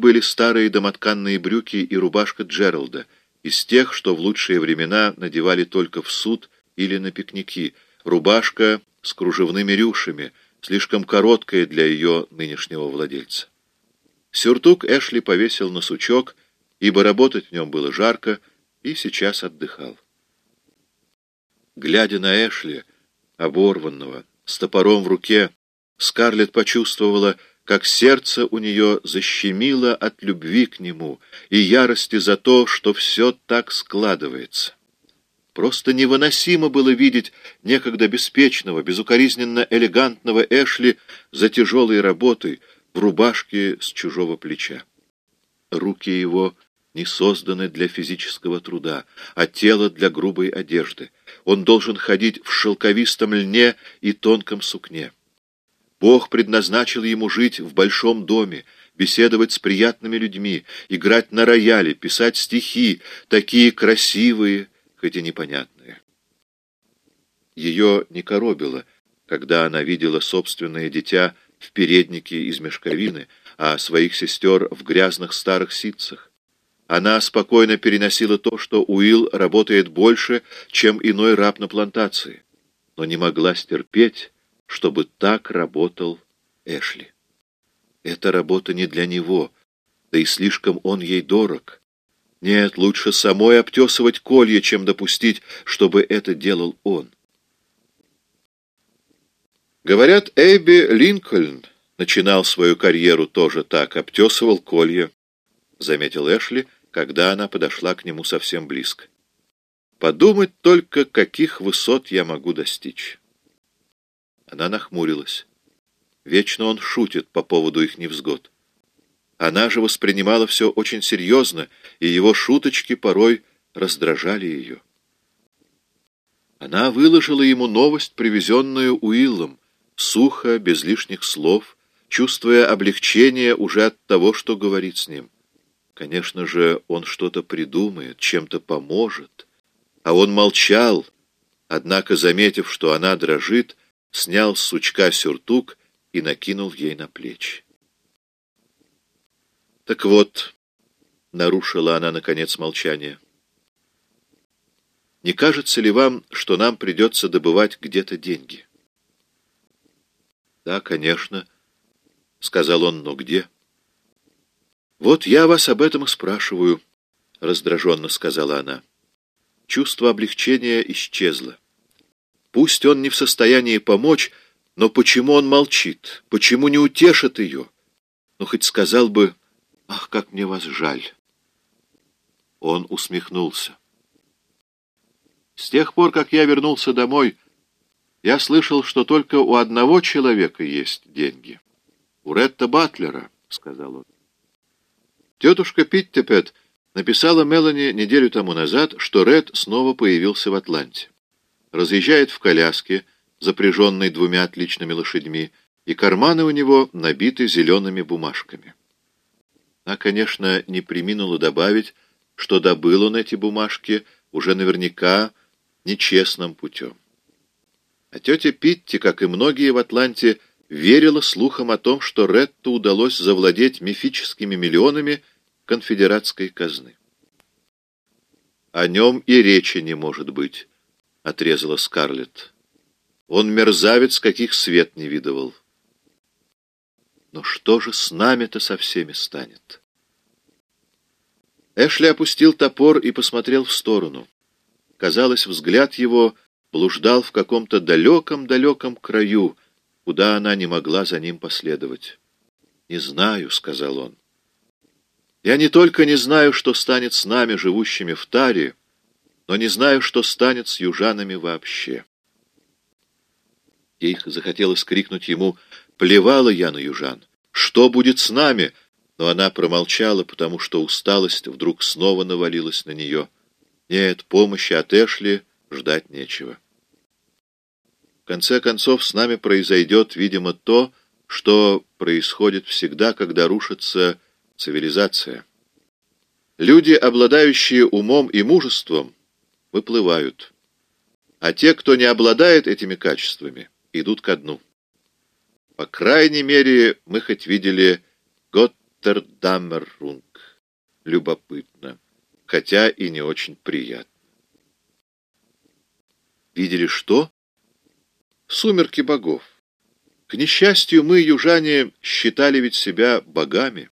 были старые домотканные брюки и рубашка Джералда, из тех, что в лучшие времена надевали только в суд или на пикники, рубашка с кружевными рюшами, слишком короткая для ее нынешнего владельца. Сюртук Эшли повесил на сучок, ибо работать в нем было жарко, и сейчас отдыхал. Глядя на Эшли, оборванного, с топором в руке, Скарлетт почувствовала, как сердце у нее защемило от любви к нему и ярости за то, что все так складывается. Просто невыносимо было видеть некогда беспечного, безукоризненно элегантного Эшли за тяжелой работой в рубашке с чужого плеча. Руки его не созданы для физического труда, а тело для грубой одежды. Он должен ходить в шелковистом льне и тонком сукне. Бог предназначил ему жить в большом доме, беседовать с приятными людьми, играть на рояле, писать стихи, такие красивые, хоть и непонятные. Ее не коробило, когда она видела собственное дитя в переднике из мешковины, а своих сестер в грязных старых ситцах. Она спокойно переносила то, что Уилл работает больше, чем иной раб на плантации, но не могла стерпеть, чтобы так работал Эшли. Эта работа не для него, да и слишком он ей дорог. Нет, лучше самой обтесывать колья, чем допустить, чтобы это делал он. Говорят, Эйби Линкольн начинал свою карьеру тоже так, обтесывал колья, заметил Эшли, когда она подошла к нему совсем близко. Подумать только, каких высот я могу достичь. Она нахмурилась. Вечно он шутит по поводу их невзгод. Она же воспринимала все очень серьезно, и его шуточки порой раздражали ее. Она выложила ему новость, привезенную Уиллом, сухо, без лишних слов, чувствуя облегчение уже от того, что говорит с ним. Конечно же, он что-то придумает, чем-то поможет. А он молчал, однако, заметив, что она дрожит, снял с сучка сюртук и накинул ей на плечи. «Так вот», — нарушила она, наконец, молчание, — «не кажется ли вам, что нам придется добывать где-то деньги?» «Да, конечно», — сказал он, — «но где?» «Вот я вас об этом и спрашиваю», — раздраженно сказала она. Чувство облегчения исчезло. Пусть он не в состоянии помочь, но почему он молчит? Почему не утешит ее? Ну, хоть сказал бы, «Ах, как мне вас жаль!» Он усмехнулся. С тех пор, как я вернулся домой, я слышал, что только у одного человека есть деньги. У Ретта Батлера, — сказал он. Тетушка Питтепет написала Мелани неделю тому назад, что Ред снова появился в Атланте разъезжает в коляске, запряженной двумя отличными лошадьми, и карманы у него набиты зелеными бумажками. Она, конечно, не приминула добавить, что добыл он эти бумажки уже наверняка нечестным путем. А тетя Питти, как и многие в Атланте, верила слухам о том, что Ретту удалось завладеть мифическими миллионами конфедератской казны. О нем и речи не может быть, — отрезала Скарлетт. «Он мерзавец, каких свет не видывал». «Но что же с нами-то со всеми станет?» Эшли опустил топор и посмотрел в сторону. Казалось, взгляд его блуждал в каком-то далеком-далеком краю, куда она не могла за ним последовать. «Не знаю», — сказал он. «Я не только не знаю, что станет с нами, живущими в Таре, но не знаю, что станет с южанами вообще. Ей захотелось крикнуть ему «Плевала я на южан! Что будет с нами?» Но она промолчала, потому что усталость вдруг снова навалилась на нее. Нет, помощи от Эшли ждать нечего. В конце концов, с нами произойдет, видимо, то, что происходит всегда, когда рушится цивилизация. Люди, обладающие умом и мужеством, выплывают. А те, кто не обладает этими качествами, идут ко дну. По крайней мере, мы хоть видели «Got Интердамерунг. Любопытно, хотя и не очень приятно. Видели что? Сумерки богов. К несчастью, мы, южане, считали ведь себя богами.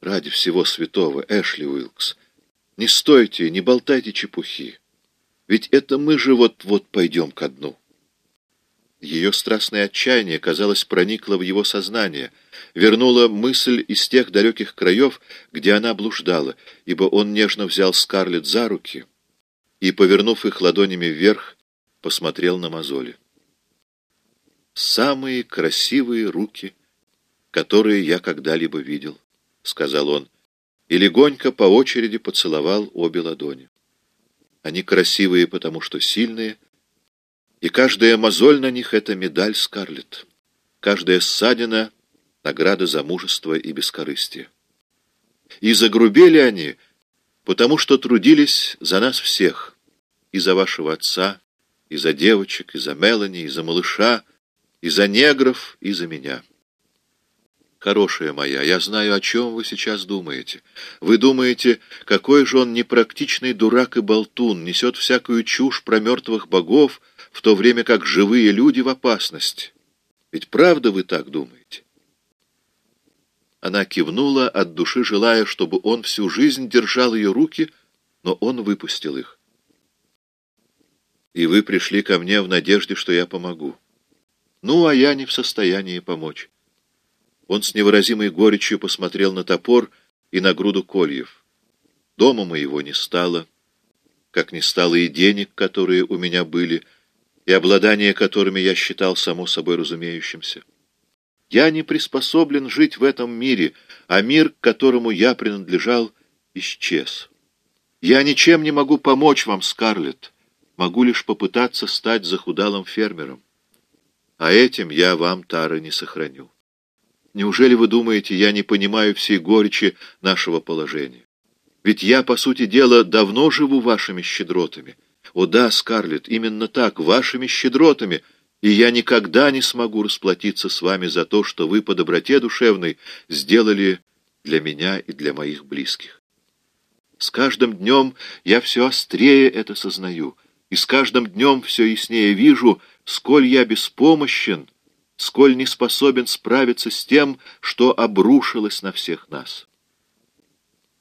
Ради всего святого, Эшли Уилкс, не стойте, не болтайте чепухи. Ведь это мы же вот-вот пойдем ко дну. Ее страстное отчаяние, казалось, проникло в его сознание, вернуло мысль из тех далеких краев, где она блуждала, ибо он нежно взял Скарлетт за руки и, повернув их ладонями вверх, посмотрел на мозоли. «Самые красивые руки, которые я когда-либо видел», — сказал он, и легонько по очереди поцеловал обе ладони. «Они красивые, потому что сильные, — и каждая мозоль на них — это медаль Скарлетт. Каждая ссадина — награда за мужество и бескорыстие. И загрубели они, потому что трудились за нас всех, и за вашего отца, и за девочек, и за Мелани, и за малыша, и за негров, и за меня. Хорошая моя, я знаю, о чем вы сейчас думаете. Вы думаете, какой же он непрактичный дурак и болтун, несет всякую чушь про мертвых богов, в то время как живые люди в опасности. Ведь правда вы так думаете? Она кивнула, от души желая, чтобы он всю жизнь держал ее руки, но он выпустил их. И вы пришли ко мне в надежде, что я помогу. Ну, а я не в состоянии помочь. Он с невыразимой горечью посмотрел на топор и на груду кольев. Дома моего не стало, как не стало и денег, которые у меня были, — и обладание которыми я считал само собой разумеющимся. Я не приспособлен жить в этом мире, а мир, к которому я принадлежал, исчез. Я ничем не могу помочь вам, Скарлетт, могу лишь попытаться стать захудалым фермером. А этим я вам, Тара, не сохраню. Неужели вы думаете, я не понимаю всей горечи нашего положения? Ведь я, по сути дела, давно живу вашими щедротами, о да, Скарлетт, именно так, вашими щедротами, и я никогда не смогу расплатиться с вами за то, что вы по доброте душевной сделали для меня и для моих близких. С каждым днем я все острее это сознаю, и с каждым днем все яснее вижу, сколь я беспомощен, сколь не способен справиться с тем, что обрушилось на всех нас.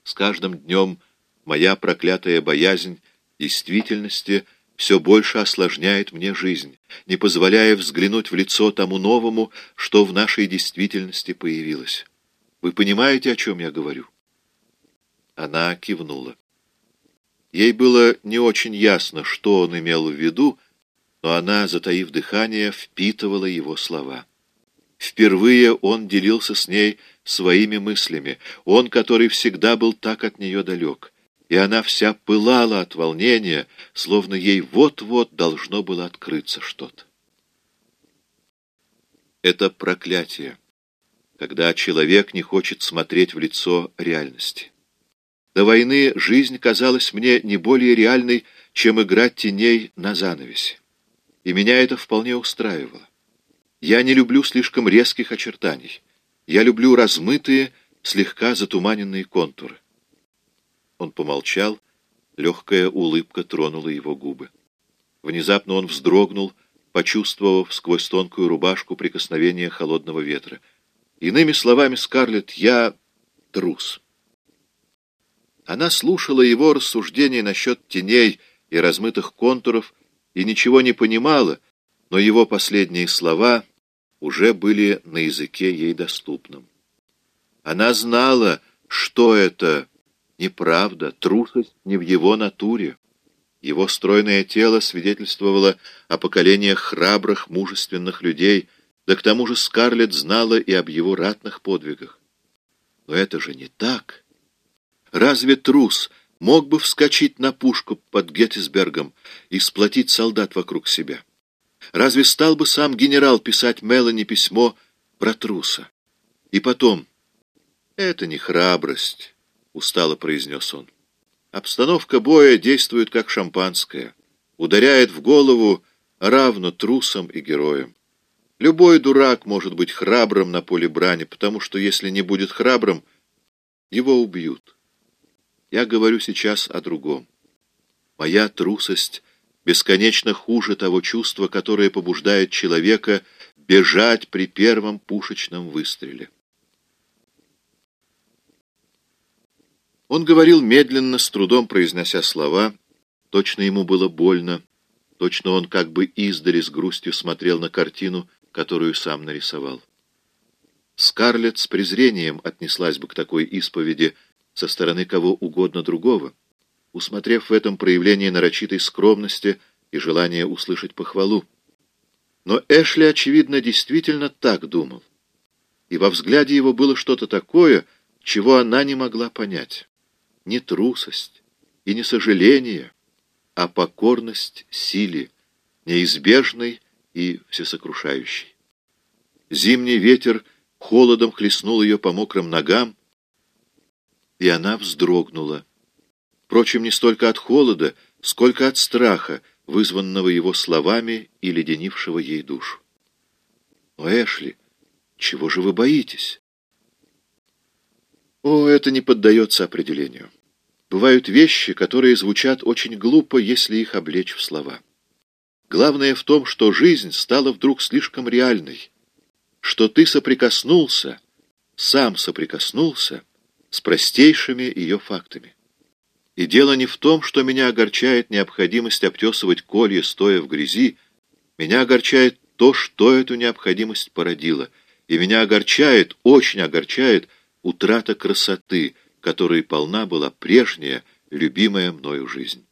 С каждым днем моя проклятая боязнь действительности все больше осложняет мне жизнь, не позволяя взглянуть в лицо тому новому, что в нашей действительности появилось. Вы понимаете, о чем я говорю?» Она кивнула. Ей было не очень ясно, что он имел в виду, но она, затаив дыхание, впитывала его слова. Впервые он делился с ней своими мыслями, он, который всегда был так от нее далек — и она вся пылала от волнения, словно ей вот-вот должно было открыться что-то. Это проклятие, когда человек не хочет смотреть в лицо реальности. До войны жизнь казалась мне не более реальной, чем играть теней на занавесе. И меня это вполне устраивало. Я не люблю слишком резких очертаний. Я люблю размытые, слегка затуманенные контуры. Он помолчал, легкая улыбка тронула его губы. Внезапно он вздрогнул, почувствовав сквозь тонкую рубашку прикосновение холодного ветра. Иными словами, Скарлетт, я трус. Она слушала его рассуждения насчет теней и размытых контуров и ничего не понимала, но его последние слова уже были на языке ей доступным. Она знала, что это Неправда, трусость не в его натуре. Его стройное тело свидетельствовало о поколениях храбрых, мужественных людей, да к тому же Скарлетт знала и об его ратных подвигах. Но это же не так. Разве трус мог бы вскочить на пушку под Геттисбергом и сплотить солдат вокруг себя? Разве стал бы сам генерал писать Мелани письмо про труса? И потом, это не храбрость, устало произнес он. Обстановка боя действует как шампанское, ударяет в голову равно трусам и героям. Любой дурак может быть храбрым на поле брани, потому что если не будет храбрым, его убьют. Я говорю сейчас о другом. Моя трусость бесконечно хуже того чувства, которое побуждает человека бежать при первом пушечном выстреле. Он говорил медленно, с трудом произнося слова. Точно ему было больно. Точно он как бы издали с грустью смотрел на картину, которую сам нарисовал. Скарлетт с презрением отнеслась бы к такой исповеди со стороны кого угодно другого, усмотрев в этом проявление нарочитой скромности и желание услышать похвалу. Но Эшли, очевидно, действительно так думал. И во взгляде его было что-то такое, чего она не могла понять. Не трусость и не сожаление, а покорность силе, неизбежной и всесокрушающей. Зимний ветер холодом хлестнул ее по мокрым ногам, и она вздрогнула. Впрочем, не столько от холода, сколько от страха, вызванного его словами и леденившего ей душу. «О, Эшли, чего же вы боитесь?» «О, это не поддается определению. Бывают вещи, которые звучат очень глупо, если их облечь в слова. Главное в том, что жизнь стала вдруг слишком реальной, что ты соприкоснулся, сам соприкоснулся с простейшими ее фактами. И дело не в том, что меня огорчает необходимость обтесывать колья, стоя в грязи. Меня огорчает то, что эту необходимость породило. И меня огорчает, очень огорчает, утрата красоты, которой полна была прежняя, любимая мною жизнь.